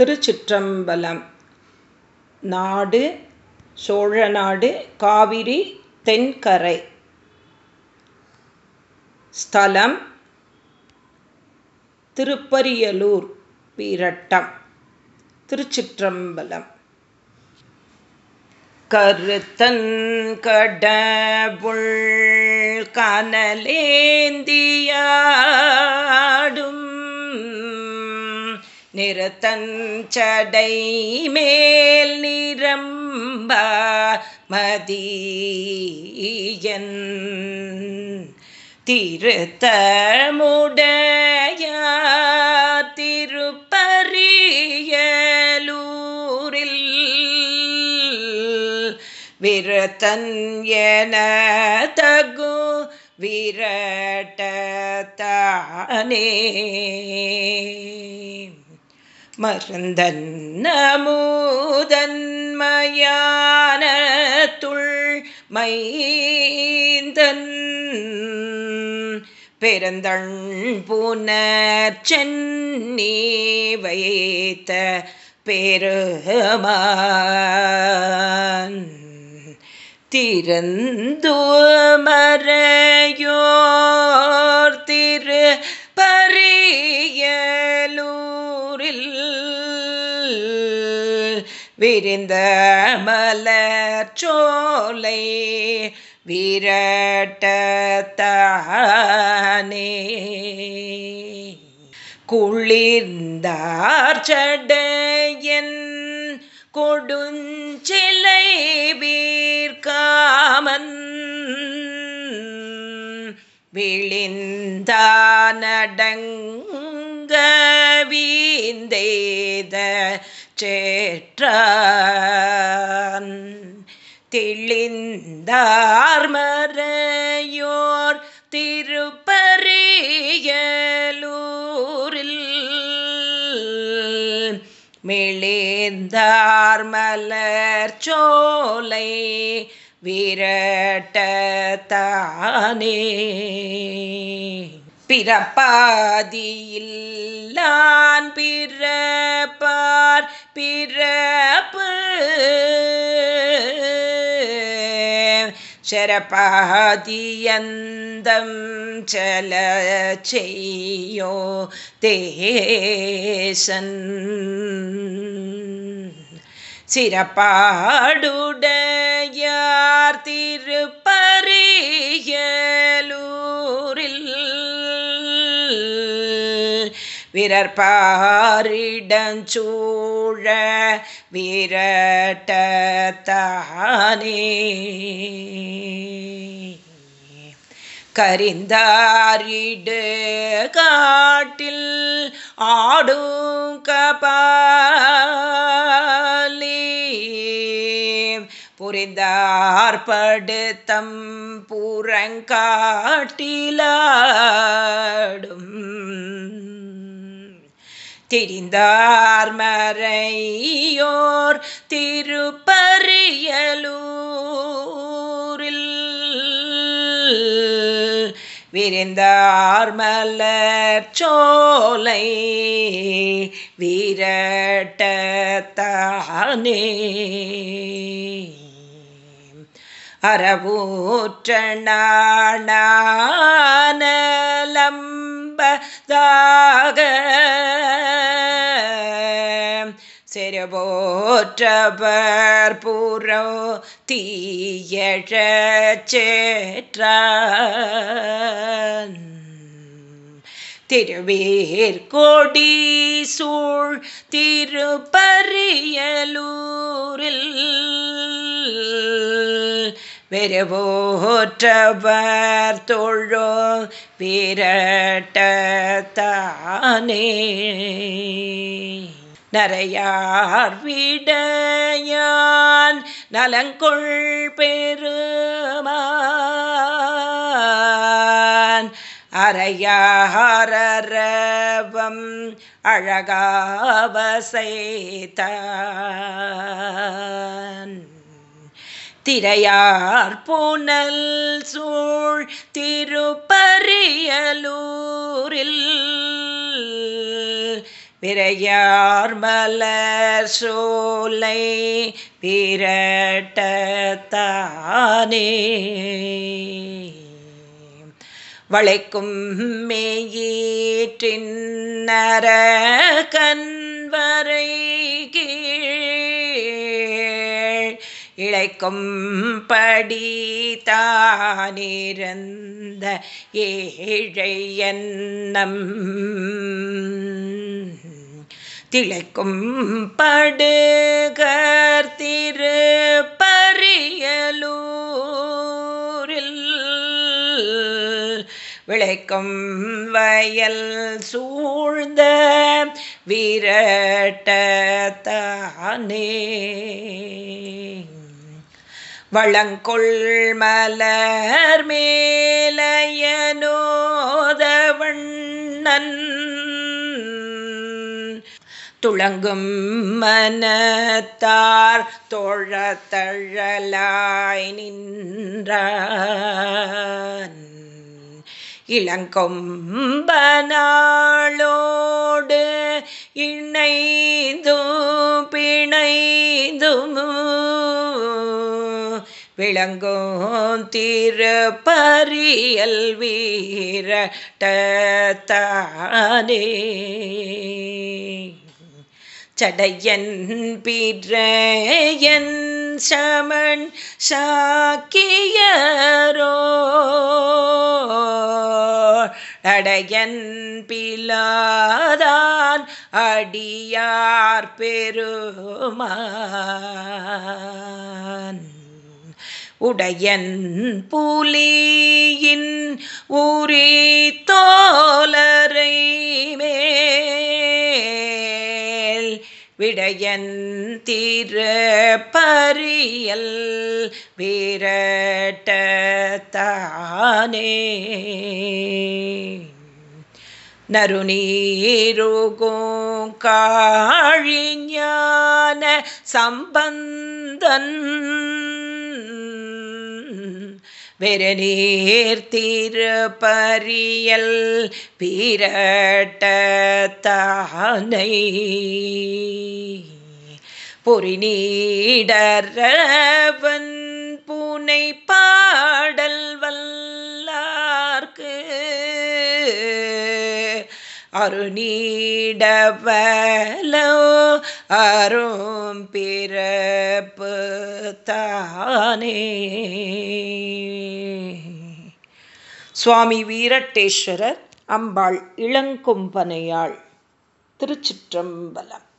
திருச்சிற்றம்பலம். நாடு சோழநாடு காவிரி தென்கரை. ஸ்தலம் திருப்பரியலூர் பீரட்டம். திருச்சிற்றம்பலம். கருத்தன் கடவுள் கனலேந்தியாடும் நிறுத்தஞ்சடை மேல் நிரம்ப மதியன். திருத்தமுடைய திருப்பரியலூரில் விரத்தன் என தகு விரட்டத்தானே. மருந்தன்னமூதன்மயான மைந்தன் பெருந்தண் புனர் சென்னி வைத்த பெருமான். திறந்து மறையோர் திரு பரியலூரில் விரிந்த மலர் விரட்டத்தானே குளிர்ந்தார்ச்சடையன் கொடுஞ்சிலை வீர்காமன். விழிந்தானடங்க வீந்தேத சேற்றான். தெளிந்தார் திருப்பரியலூரில். மிளேந்தார் மலர் சோலை விரட்டத்தானே இல்லான் பிறப்பார் பிறப்பு. சரபாதியந்தம் சல செய்யோ தேசன். சிறப்பாடுடையார் திருப்பறியலூ விரற்பாரிடஞ்சூழ விரட்டத்தானே. கரிந்தாரிடு காட்டில் ஆடும் கபாலி. புரிந்தார்படுத்தம் புறங்காட்டிலாடும் திரிந்தார் மறையோர் திருப்பரியலூரில். விரிந்தார் மலர் சோலை வீரட்டத்தானே. அறவூற்றணானலம்பதாக செருபோற்றவர் பூரோ தீயழச்சேற்றான். திருவேற்கொடி சூழ் திருப்பரியலூரில் வெறுவோற்றவர் தொழோ விரட்டத்தானே நரையார் விடையான் நலங்கொள் பெருமான். அறையாரவம் அழகாவசைத்தான். திரையார் புனல் சூழ் திருப்பரியலூரில் விரையார் மலர் சோலை பிரட்டத்தானே வளைக்கும் மேயீற்றின் நர கண்வரை இழைக்கும் படி தானிருந்த ஏழை எண்ணம். திளைக்கும் படுகர் திருப்பரியலூரில். விளைக்கும் வயல் சூழ்ந்த விரட்டத்தானே. வளங்கொள் மலர் மேலையனோதவண்ணன் துளங்கும் மனத்தார் தோழத்தழலாய் நின்றான். இளங்கொம்பனாளோடு இணைந்தும் பிணைந்தும் விளங்கும் திருப்பரியல் வீரட்டத்தானே சடையன் பிறையன் சமன் சாக்கியரோ. அடையன் பிலாதான் அடியார் பெருமான். உடையன் புலியின் உரி தோலரை மேல் விடையன் பரியல் வீரட்டத்தானே. நருநீருகும் காழிஞான சம்பந்தன் வெறநீர் திருப்பரியல் பீரட்டத்தானை பொறிநீடரவன் பூனை பாடல் வல்லார்க்கு. அருநீடவலோ அரும் பிறப்பு தானே. சுவாமி வீரட்டேஸ்வரர் அம்பாள் இளங்கொம்பனையாள் திருச்சிற்றம்பலம்.